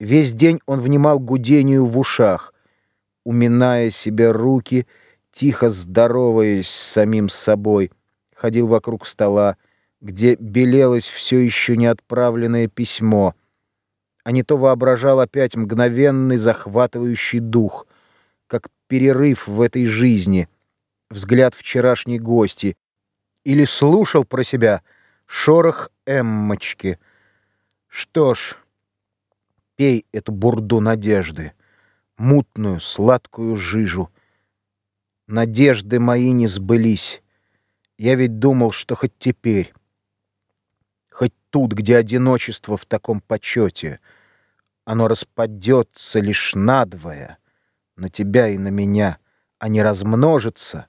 Весь день он внимал гудению в ушах, уминая себе руки, тихо здороваясь с самим собой, ходил вокруг стола, где белелось все еще неотправленное письмо, а не то воображал опять мгновенный захватывающий дух, как перерыв в этой жизни, взгляд вчерашней гости, или слушал про себя шорох Эммочки. Что ж, пей эту бурду надежды, мутную, сладкую жижу. Надежды мои не сбылись. Я ведь думал, что хоть теперь, хоть тут, где одиночество в таком почете, оно распадется лишь надвое, на тебя и на меня, а не размножится,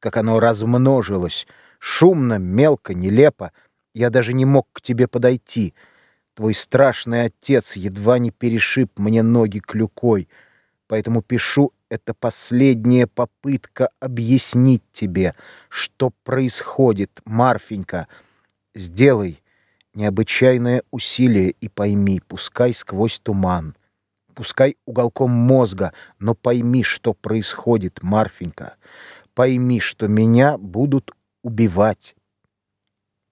как оно размножилось, шумно, мелко, нелепо. Я даже не мог к тебе подойти — Твой страшный отец едва не перешиб мне ноги клюкой, поэтому пишу это последняя попытка объяснить тебе, что происходит, Марфенька. Сделай необычайное усилие и пойми, пускай сквозь туман, пускай уголком мозга, но пойми, что происходит, Марфенька. Пойми, что меня будут убивать.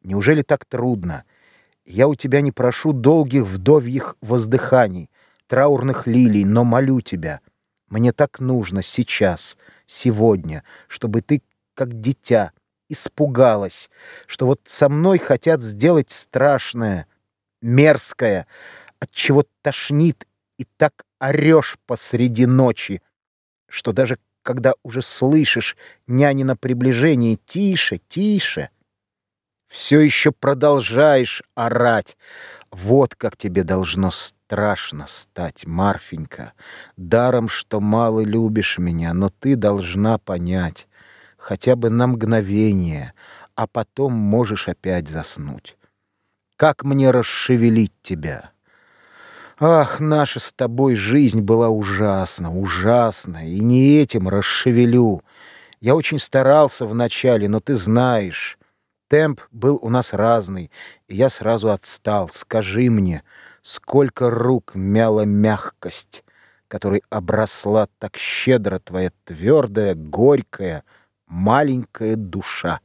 Неужели так трудно? Я у тебя не прошу долгих вдовьих воздыханий, траурных лилий, но молю тебя. Мне так нужно сейчас, сегодня, чтобы ты, как дитя, испугалась, что вот со мной хотят сделать страшное, мерзкое, от чего тошнит и так орешь посреди ночи, что даже когда уже слышишь нянина приближение «тише, тише», все еще продолжаешь орать. Вот как тебе должно страшно стать, Марфенька. Даром, что мало любишь меня, но ты должна понять, хотя бы на мгновение, а потом можешь опять заснуть. Как мне расшевелить тебя? Ах, наша с тобой жизнь была ужасна, ужасна, и не этим расшевелю. Я очень старался вначале, но ты знаешь... Темп был у нас разный, и я сразу отстал. Скажи мне, сколько рук мяла мягкость, которой обросла так щедро твоя твердая, горькая, маленькая душа?